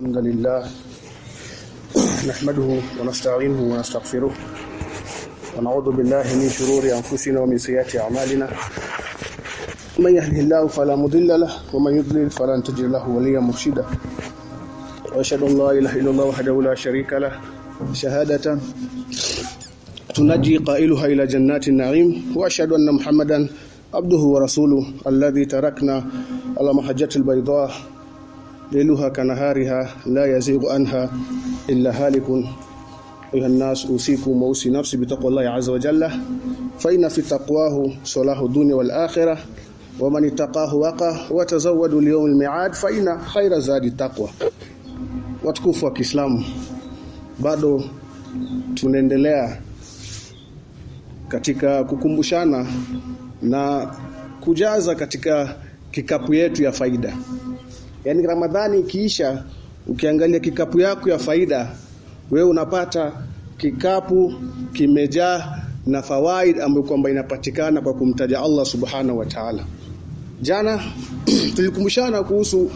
الحمد لله نحمده ونستعينه ونستغفره ونعوذ بالله من شرور أنفسنا ومن سيئات أعمالنا. من يهده الله فلا مضل له ومن يضلل فلن تجد له وليا مرشدا. وأشهد أن لا إله إلا الله وحده لا شريك له. شهادة تنجي قائلها إلى جنات النعيم. وأشهد أن محمدا عبده ورسوله الذي تركنا على محجة البيضاء. ليلها كنهارها لا يزيغ عنها إلا هالك أيها الناس أوصيكم وأوصي نفسي بتقوى الله عز وجل فإن في تقواه صلاح الدنيا والآخرة ومن اتقاه وقى وتزودوا ليوم الميعاد فإن خير زاد التقوى watukufu wa Kiislamu bado tunaendelea katika kukumbushana na kujaza katika kikapu yetu ya faida Yaani Ramadhani ikiisha ukiangalia kikapu yako ya faida wewe unapata kikapu kimejaa na fawaid ambayo kwamba inapatikana kwa kumtaja Allah Subhanahu wa Ta'ala. Jana tulikumbushana kuhusu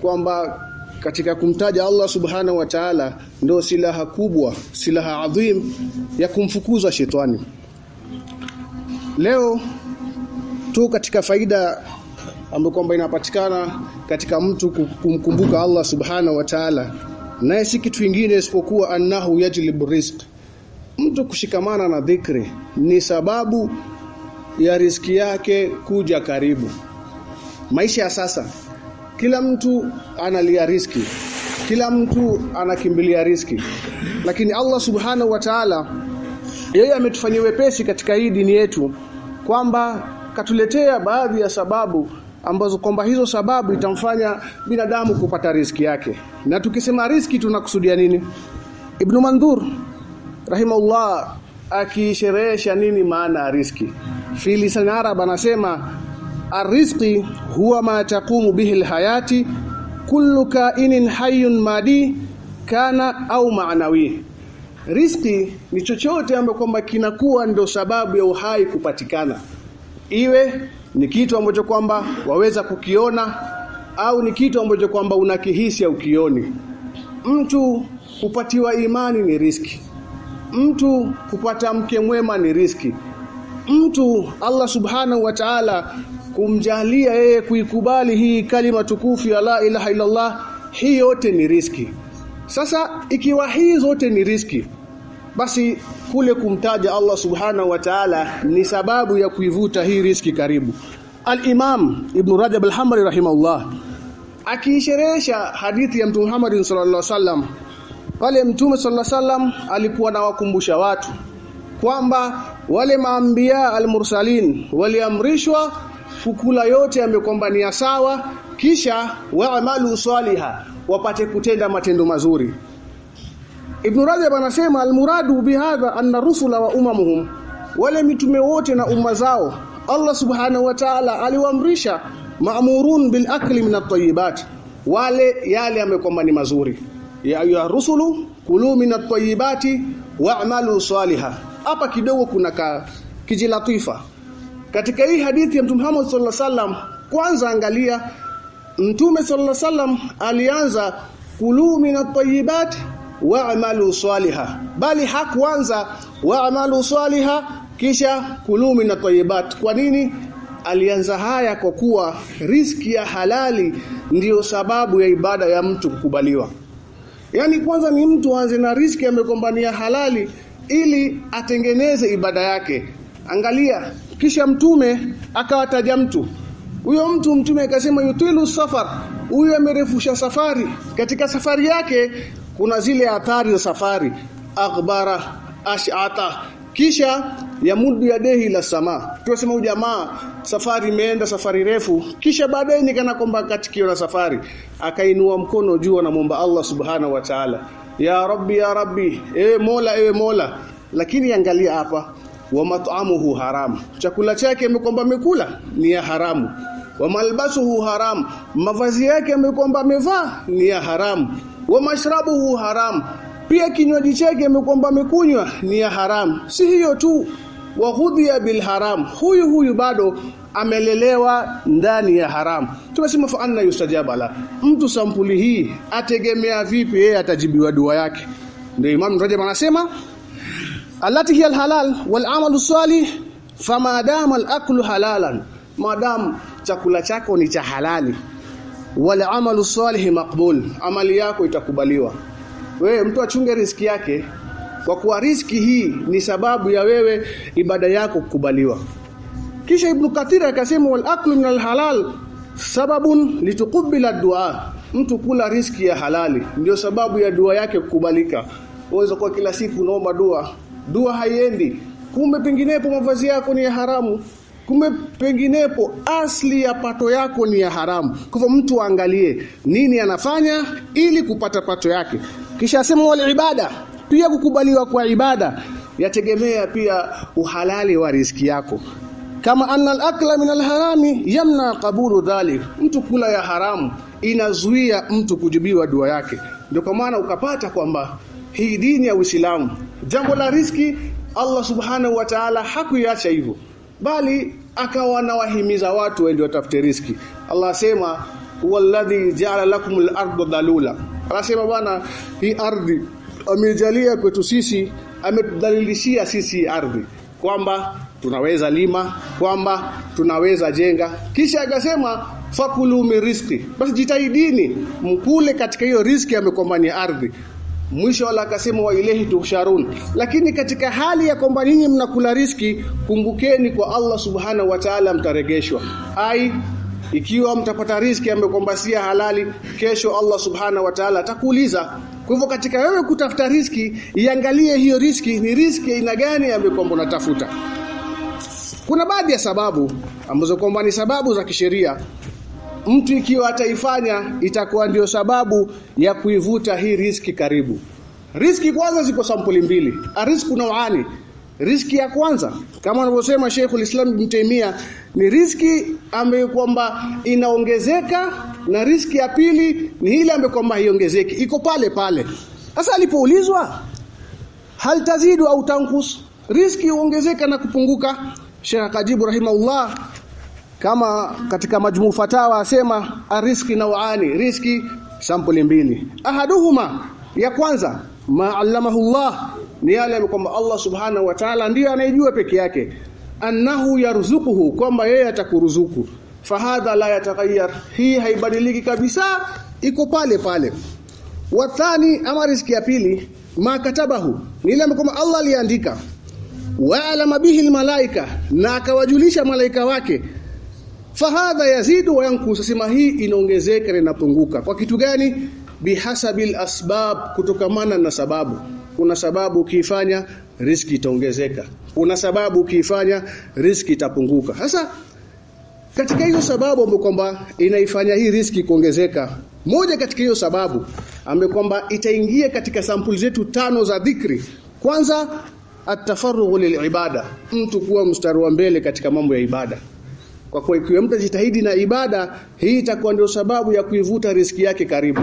kwamba katika kumtaja Allah Subhanahu wa Ta'ala ndio silaha kubwa, silaha adhim ya kumfukuza shetani. Leo tu katika faida ambayo kwamba inapatikana katika mtu kumkumbuka Allah Subhanahu wa Ta'ala. Naye si kitu kingine isipokuwa annahu yajlibu rizq. Mtu kushikamana na dhikri ni sababu ya riski yake kuja karibu. Maisha ya sasa kila mtu analia riski kila mtu anakimbilia riski lakini Allah Subhanahu wa Ta'ala yeye ametufanyia wepesi katika hii dini yetu kwamba katuletea baadhi ya sababu ambazo kwamba hizo sababu itamfanya binadamu kupata riski yake. Na tukisema riski tunakusudia nini? Ibn Mandhur rahimahullah akisherehesha nini maana ya riski. filisan Arab anasema arrizqi huwa ma taqumu bihi alhayati kullu kainin hayyun madi kana au manawi Riski ni chochote ambacho kwamba kinakuwa ndio sababu ya uhai kupatikana. Iwe ni kitu ambacho kwamba waweza kukiona au ni kitu ambacho kwamba unakihisi au kioni. Mtu kupatiwa imani ni riski. Mtu kupata mke mwema ni riski. Mtu Allah Subhanahu wa Ta'ala kumjalia yeye kuikubali hii kalima tukufu ya la ilaha illallah hii yote ni riski. Sasa ikiwa hii zote ni riski basi kule kumtaja Allah Subhanahu wa Ta'ala ni sababu ya kuivuta hii riski karibu. Al-Imam Ibn Rajab al-Hanbali rahimahullah akiisherehesha hadithi ya Mtume Muhammad sallallahu alaihi wasallam pale Mtume sallallahu alaihi wasallam alikuwa anawakumbusha watu kwamba wale maambia al-mursalin waliamrishwa kukula yote yamekwambania sawa kisha wa'malu salihah wapate kutenda matendo mazuri Ibn Rajab anasema almuradu bihadha anna rusula wa umamuhum. Wale mitume wote na umma zao Allah subhanahu wa ta'ala aliwaamrisha ma'murun bil akli min at-tayyibat wale yale yamekwamba ni mazuri. Ya ayuha rusulu kulu min at-tayyibati wa'malu salihah hapa kidogo kuna ka, kijilatifa. Katika hii hadithi ya Mtume Muhammad sallallahu alaihi wasallam kwanza angalia Mtume sallallahu alaihi wasallam alianza kulu min at-tayyibati wa'malu swaliha bali hakuanza wa'malu swaliha kisha kulumi na tayyibat. Kwa nini? Alianza haya kwa kuwa riski ya halali ndiyo sababu ya ibada ya mtu kukubaliwa. Yani kwanza ni mtu aanze na riski amekombania halali ili atengeneze ibada yake. Angalia kisha mtume akawataja mtu. Huyo mtu mtume akasema yutilu safar huyo amerefusha safari. Katika safari yake kuna zile hatari za safari. Akhbara ash'ata. Kisha ya mudu ya dehi la sama. Tuwasema huyu jamaa safari imeenda safari refu. Kisha baadaye nikana kwamba katikio na safari akainua mkono juu anamwomba Allah subhana wa ta'ala. Ya rabbi ya rabbi ewe mola ewe mola. Lakini angalia hapa wa mat'amuhu haram. Chakula chake amekwamba amekula ni ya haramu wa malbasuhu haram. Mavazi yake amekwamba amevaa ni ya haramu wa mashrabuhu haram. Pia kinywaji chake amekwamba amekunywa ni ya haramu si hiyo tu. Wa ghudhiya bil haram. Huyu huyu bado amelelewa ndani ya haram. Tumesema fa anna yustajaba la. Mtu sampuli hii ategemea vipi yeye atajibiwa dua yake? Ndio Imam Rajab anasema allati hiya alhalal wal amalu salih fama dama al-aklu halalan. Madam chakula chako ni cha halali. Wal amalu salih maqbul. Amali yako itakubaliwa. Wewe mtu achunge riski yake. Kwa kuwa riski hii ni sababu ya wewe ibada yako kukubaliwa. Kisha ibn kathir akasema wal aklu min al halal sababun litukubila dua. Mtu kula riski ya halali ndio sababu ya dua yake kukubalika. Uweza kwa kila siku unaomba dua. Dua haiendi. Kumbe penginepo mavazi yako ni ya haramu kumbe penginepo asli ya pato yako ni ya haramu. Kwa hivyo mtu aangalie nini anafanya ili kupata pato yake. Kisha asema wal ibada pia kukubaliwa kwa ibada yategemea pia uhalali wa riski yako. Kama anna al-akla min al-harami yamna qabulu dhalik mtu kula ya haramu inazuia mtu kujibiwa dua yake. Ndio kwa maana ukapata kwamba hii dini ya Uislamu jambo la riski Allah subhanahu wa ta'ala hakuiacha hivyo bali akawa anawahimiza watu waende watafute riski Allah asema walladhi ja'ala lakumul arda dalula. Anasema bwana hii ardhi amejalia kwetu sisi ametudhalilishia sisi ardhi. Kwamba tunaweza lima kwamba tunaweza jenga. Kisha akasema fakulu mirizqi basi jitahidini mkule katika hiyo riski amekombania ardhi mwisho wala akasema wa ilahi tusharun lakini katika hali ya kwamba ninyi mnakula riski kumbukeni kwa Allah subhanahu wa ta'ala mtaregeshwa. Ai ikiwa mtapata riski ambayo kwamba si halali kesho Allah subhana wa ta'ala atakuuliza. Kwa hivyo katika wewe kutafuta riski iangalie hiyo riski ni riski aina gani ambayo kwamba unatafuta. Kuna baadhi ya sababu ambazo kwamba ni sababu za kisheria mtu ikiwa ataifanya itakuwa ndio sababu ya kuivuta hii riski karibu. Riski kwanza ziko sampuli mbili. Arisku nauani riski ya kwanza kama anavyosema Sheikhul Islam Ibn Taymiyyah ni riski ambayo kwamba inaongezeka na riski ya pili ni ile ambayo kwamba haiongezeki. Iko pale pale. Sasa alipoulizwa hal tazidu au tankus riski huongezeka na kupunguka. Sheikh Kajibu rahimahullah kama katika majmuu fatawa asema ariski nauani riski sampuli mbili. Ahaduhuma ya kwanza ma allamahu Allah ni yale kwamba Allah subhanahu wa ta'ala ndiye anayejua peke yake annahu yarzuquhu kwamba yeye atakuruzuku. Fahadha la yataghayyar hii haibadiliki kabisa iko pale pale. Wathani ama riski ya pili ma katabahu ni ile kwamba Allah aliandika. Wa'alama bihi malaika na akawajulisha malaika wake fahadha yazidu wa yankus sema hii inaongezeka na inapunguka. Kwa kitu gani? Bihasabil asbab kutokamana na sababu. Kuna sababu ukiifanya riski itaongezeka. Kuna sababu ukiifanya riski itapunguka. Sasa katika hizo sababu ambapo kwamba inaifanya hii riski kuongezeka moja katika hiyo sababu ambapo kwamba itaingia katika sampuli zetu tano za dhikri. Kwanza atafarughu lilibada. Mtu kuwa mstari wa mbele katika mambo ya ibada kwa kuwa ikiwa mtu jitahidi na ibada hii itakuwa ndio sababu ya kuivuta riski yake karibu.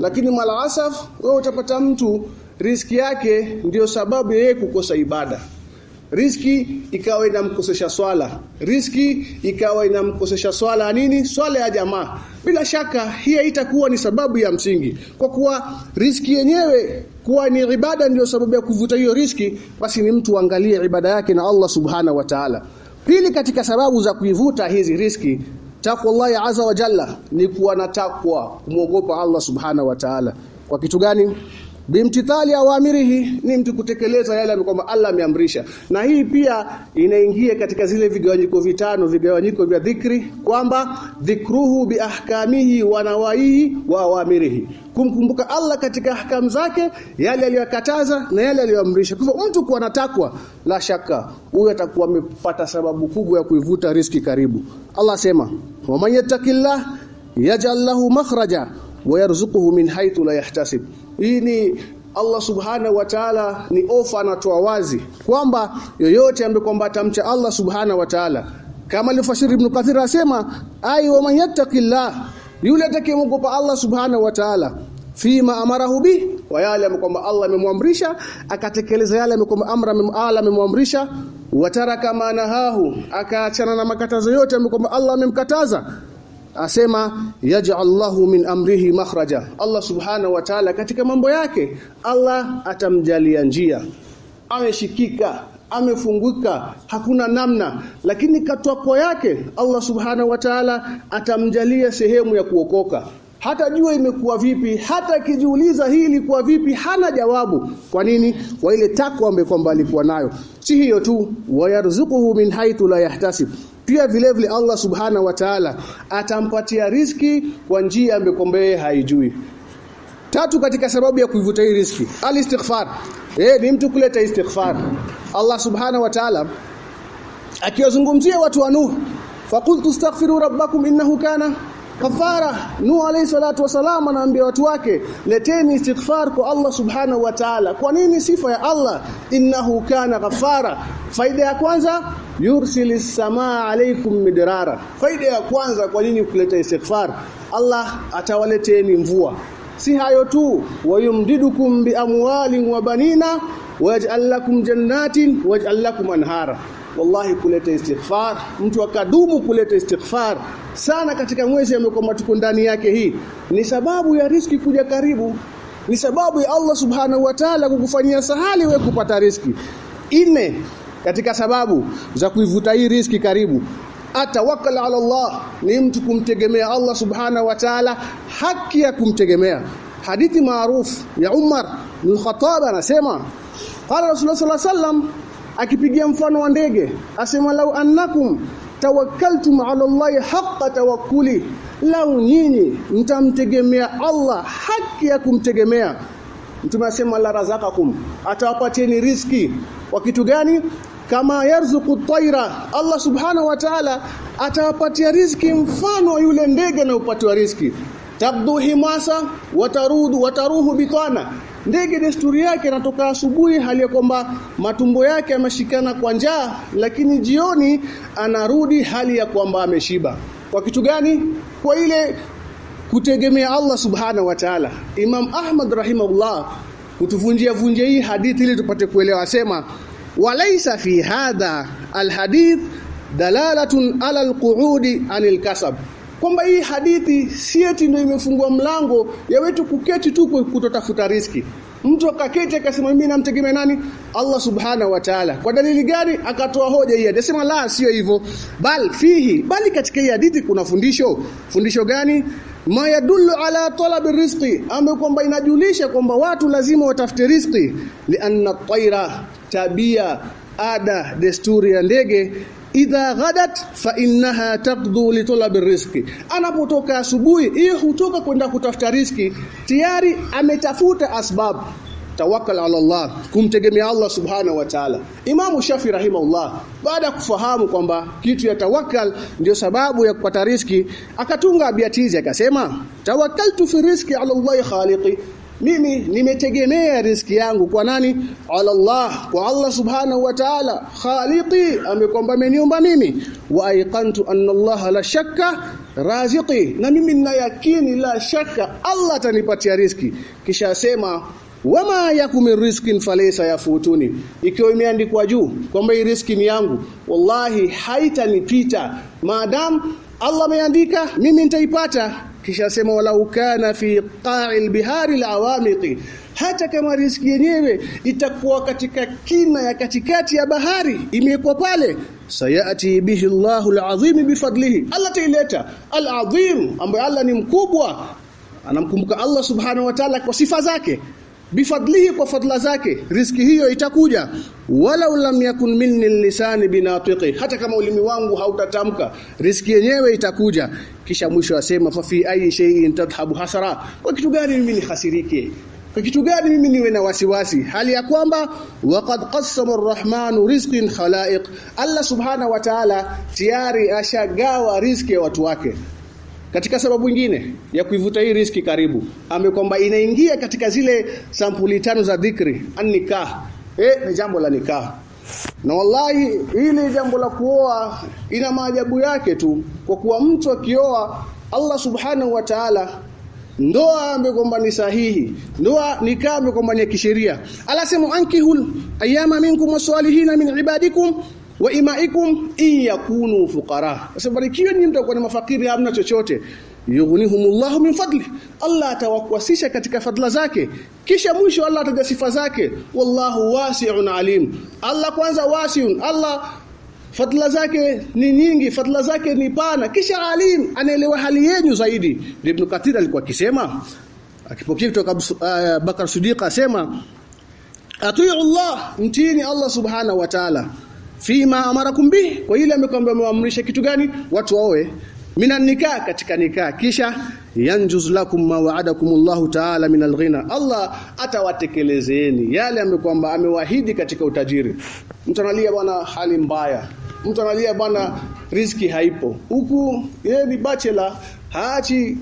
Lakini mala asaf wewe utapata mtu riski yake ndiyo sababu yeye kukosa ibada. Riski ikawa inamkosesha swala. Riski ikawa inamkosesha swala nini? Swala ya jamaa. Bila shaka hii itakuwa ni sababu ya msingi. Kwa kuwa riski yenyewe kuwa ni ibada ndiyo sababu ya kuvuta hiyo riski basi ni mtu angalie ibada yake na Allah subhana wa ta'ala pili katika sababu za kuivuta hizi riski takwallahi azza wa jalla ni kuwa na takwa kumwogopa Allah subhana wa ta'ala. Kwa kitu gani bimtithali awamirihi ni mtu kutekeleza yale kwamba Allah ameamrisha. Na hii pia inaingia katika zile vigawanyiko vitano vigawanyiko vya dhikri kwamba dhikruhu biahkamihi wa nawaihi wa awamirihi kumkumbuka Allah katika ahkam zake yale aliyokataza na yale aliyoamrisha. Kwa hivyo mtu kuwa natakwa la shaka huyo atakuwa amepata sababu kubwa ya kuivuta riski karibu. Allah sema wa man yaj'al lahu makhraja wa yarzuquhu min haythu la yahtasib. Hii Allah subhana wa ta'ala ni ofa anatoa wazi kwamba yoyote ambaye kwamba atamcha Allah subhana wa ta'ala. Kama alifasiri Ibn Kathir asema ai wa man yattaqillah yule atakayemwogopa Allah subhana wa ta'ala. Fima amarahu bi wa yale kwamba Allah amemwamrisha akatekeleza yale kwamba amra Allah amemwamrisha. Wataraka manahahu akaachana na makatazo yote kwamba Allah amemkataza asema yaj'allahu min amrihi makhraja. Allah subhanahu wa ta'ala katika mambo yake Allah atamjalia njia. Ameshikika amefunguka hakuna namna. Lakini katwako yake Allah subhanahu wa ta'ala atamjalia sehemu ya kuokoka hata jua imekuwa vipi hata akijiuliza hii ilikuwa vipi hana jawabu. Kwa nini? Kwa ile takwa ambayo kwamba alikuwa nayo. Si hiyo tu wayarzuquhu min haythu la yahtasib. Pia vile vile Allah subhana wa ta'ala atampatia riski kwa njia ambayo kwamba haijui. Tatu katika sababu ya kuivuta hii riski al-istighfar. Eh ni mtu kuleta istighfar. Allah subhana wa ta'ala akiwazungumzia watu wa Nuh faqultu astaghfiru rabbakum innahu kana kafara Nuh alayhi salatu wasalam anaambia watu wake leteni istighfar kwa Allah subhanahu wa ta'ala. Kwa nini sifa ya Allah? Innahu kana ghafara faida ya kwanza yursilis samaa alaykum midrara. Faida ya kwanza kwa nini kuleta istighfar? Allah atawaleteni mvua. Si hayo tu wayumdidukum biamwalin wa banina waj'al lakum jannatin waj'al lakum anhara wallahi kuleta istighfar. Mtu akadumu kuleta istighfar. Sana katika mwezi ambao tuko ndani yake hii. Ni sababu ya riski kuja karibu. Ni sababu ya Allah subhanahu wa ta'ala kukufanyia sahali wewe kupata riski. Ine katika sababu za kuivuta hii riski karibu. Atawakkal ala Allah. Ni mtu kumtegemea Allah subhanahu wa ta'ala. Haki ya kumtegemea. Hadithi maarufu ya Umar bin Khattab anasema qala Rasulullah sallallahu alaihi wasallam akipigia mfano wa ndege asema lau annakum tawakkaltum ala Allah haqqa tawakkuli lau nyinyi mtamtegemea Allah haki ya kumtegemea. Mtume asema la razaqakum. Atawapatieni riski kwa kitu gani? Kama yarzuqu tayra Allah subhanahu wa ta'ala atawapatia riski mfano yule ndege na upatiwa riski tabdu himasa watarudu wataruhu bitana ndege desturi yake anatoka asubuhi hali ya kwamba matumbo yake yameshikana kwa njaa lakini jioni anarudi hali ya kwamba ameshiba. Kwa kitu gani? Kwa ile kutegemea Allah subhanahu wa ta'ala. Imam Ahmad rahimahullah kutuvunjia vunje hii hadithi ili tupate kuelewa. Asema walaisa fi hadha alhadith dalalatun ala alqu'udi anil kasab kwamba hii hadithi si eti ndio imefungua mlango ya wetu kuketi tu kutotafuta riski. Mtu akaketi akasema mimi namtegemea nani? Allah subhanahu wa ta'ala. Kwa dalili gani? Akatoa hoja hii. Anasema la sio hivyo. Bal fihi bali katika hii hadithi kuna fundisho. Fundisho gani? Ma yadullu ala talabi rizqi ambayo kwamba inajulisha kwamba watu lazima watafute riziki lianna taira tabia ada desturi ya ndege idha ghadat fa innaha taqdu li talabi rizqi. Anapotoka asubuhi hiyo hutoka kwenda kutafuta riski tayari ametafuta asbab tawakkal ala Allah kumtegemea Allah subhanahu wa ta'ala. Imam Shafi rahimahullah baada kufahamu kwamba kitu ya tawakkal ndio sababu ya kupata riski akatunga abiatizi akasema tawakkaltu fi rizqi ala Allah khaliqi mimi nimetegemea riski yangu. Kwa nani? Ala Allah kwa Allah subhanahu wa ta'ala. Khaliqi amekwamba ameniumba mimi. Wa aiqantu anna Allah la shakka raziqi. Na mimi nina yakini la shakka Allah atanipatia riski kisha asema wama yakum rizqin falaysa yafutuni. Ikiwa imeandikwa juu kwamba hii riski ni yangu wallahi haitanipita. Maadam Allah ameandika mimi nitaipata kisha sema walau kana fi qa'il bihari alawamiqi hata kama riski yenyewe itakuwa katika kina ya katikati ya bahari imekuwa pale sayati bihi Allahu alazim bifadlihi Allah taileta alazim ambaye Allah ni mkubwa anamkumbuka Allah subhanahu wa ta'ala kwa sifa zake bifadlihi kwa fadla zake riski hiyo itakuja. Wala lam yakun minni lisani binatiqi hata kama ulimi wangu hautatamka riski yenyewe itakuja. Kisha mwisho asema fa fi ayi shay'in tadhhabu hasara. Kwa kitu gani mimi nihasirike? Kwa kitu gani mimi niwe na wasiwasi? Hali ya kwamba waqad qassama arrahmanu rizqin khalaiq. Allah subhana wa ta'ala tayari ashagawa riski ya watu wake katika sababu nyingine ya kuivuta hii riski karibu amekwamba inaingia katika zile sampuli tano za dhikri annikah. Eh ni jambo la nikah. Na wallahi hili jambo la kuoa ina maajabu yake tu kwa kuwa mtu akioa Allah subhanahu wa ta'ala ndoa amekwamba kwamba ni sahihi ndoa nikaa amekwamba kwamba ni kisheria. Alasema ankihul ayama minkum wasalihina min ibadikum wa imaikum in yakunu fuqara. Sasa ni mtakuwa ni mafakiri hamna chochote. Yughnihumullahu min fadli. Allah atawakwasisha katika fadla zake. Kisha mwisho Allah ataja sifa zake. Wallahu wasi'un alim. Allah kwanza wasi'un. Allah fadla zake ni nyingi fadla zake ni pana. Kisha alim anaelewa hali yenu zaidi. Ibn Kathir alikuwa akisema akipokea kutoka uh, Bakar Sidiq asema atii Allah mtini Allah subhanahu wa ta'ala fima amarakum bihi kwa ile amekwambia amewaamrisha kitu gani? Watu waoe. Minan nikah katika nikah kisha yanjuz lakum ma wa'adakum Allahu ta'ala min alghina. Allah atawatekelezeni yale amekwamba amewahidi katika utajiri. Mtu analia bwana hali mbaya. Mtu analia bwana riziki haipo. Huku yeye ni bachelor haachi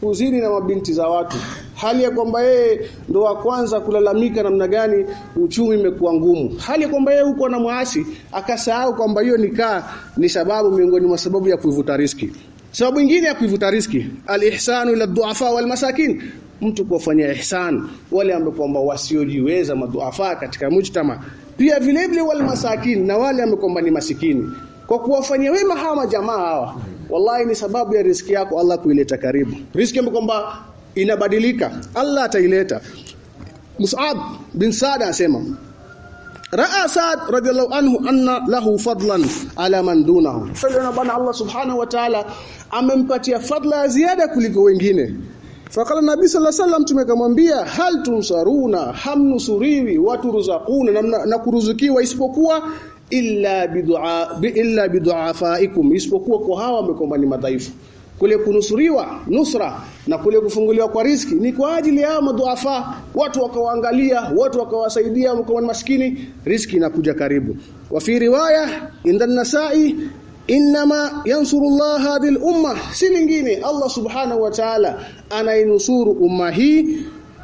kuzini na mabinti za watu hali ya kwamba yeye ndo wa kwanza kulalamika namna gani uchumi imekuwa ngumu. Hali ya kwamba yeye huko na muasi akasahau kwamba hiyo nikaa ni sababu miongoni mwa sababu ya kuivuta riski. Sababu nyingine ya kuivuta riski alihsanu ila duafa wal masakin. Mtu kuwafanyia ihsan wale ambao kwamba wasiojiweza maduafa katika mujtama. Pia vile vile wal masakin na wale ambao kwamba ni masikini. Kwa kuwafanyia wema hawa jamaa hawa wallahi ni sababu ya riski yako Allah kuileta karibu. Riski ambayo kwamba inabadilika Allah ataileta Mus'ab bin Sa'd asema Raa Sa'd radiyallahu anhu anna lahu fadlan ala man dunahu. Fadlan bana Allah subhanahu wa ta'ala amempatia fadla ziada kuliko wengine. Fakala Nabii sallallahu alaihi wasallam tumekamwambia hal tunsaruna hamnusuriwi watu ruzakuna na, na kuruzukiwa isipokuwa illa bidua bi, illa biduafaikum isipokuwa kwa hawa wamekomba ni madhaifu kule kunusuriwa nusra na kule kufunguliwa kwa riski ni kwa ajili ya madhuafa watu wakawaangalia watu wakawasaidia mkoa maskini riski inakuja karibu. Wa fi riwaya inda nasai inma yansurullah hadhihi umma si lingine Allah subhanahu wa ta'ala anainusuru umma hii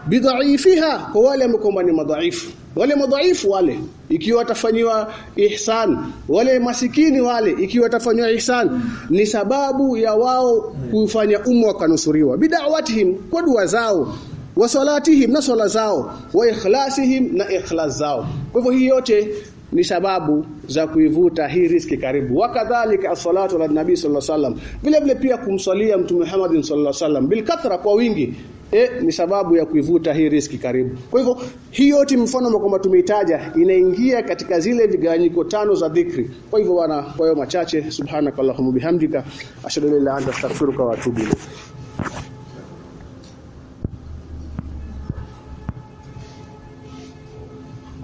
bidhaifiha kwa wale ambao ni madhaifu. Wale madhaifu wale ikiwa tafanywa ihsan. Wale masikini wale ikiwa tafanywa ihsan. Ni sababu ya wao kufanya umma wakanusuriwa bidawatihim kwa dua zao. Wa salatihim na sala zao. Wa ikhlasihim na ikhlas zao. Kwa hivyo hii yote ni sababu za kuivuta hii riski karibu. Wakadhalika as-salatu ala nabii sallallahu alaihi wasallam. Vile vile pia kumswalia mtume Muhammad sallallahu alaihi wasallam. Bilkathra kwa wingi e, ni sababu ya kuivuta hii riski karibu. Kwa hivyo hii yote mfano kwamba tumeitaja inaingia katika zile vigawanyiko tano za dhikri. Kwa hivyo bwana, kwa hiyo machache subhanakallahumma bihamdika ashhadu an la ilaha illa anta astaghfiruka wa atubu ilayk.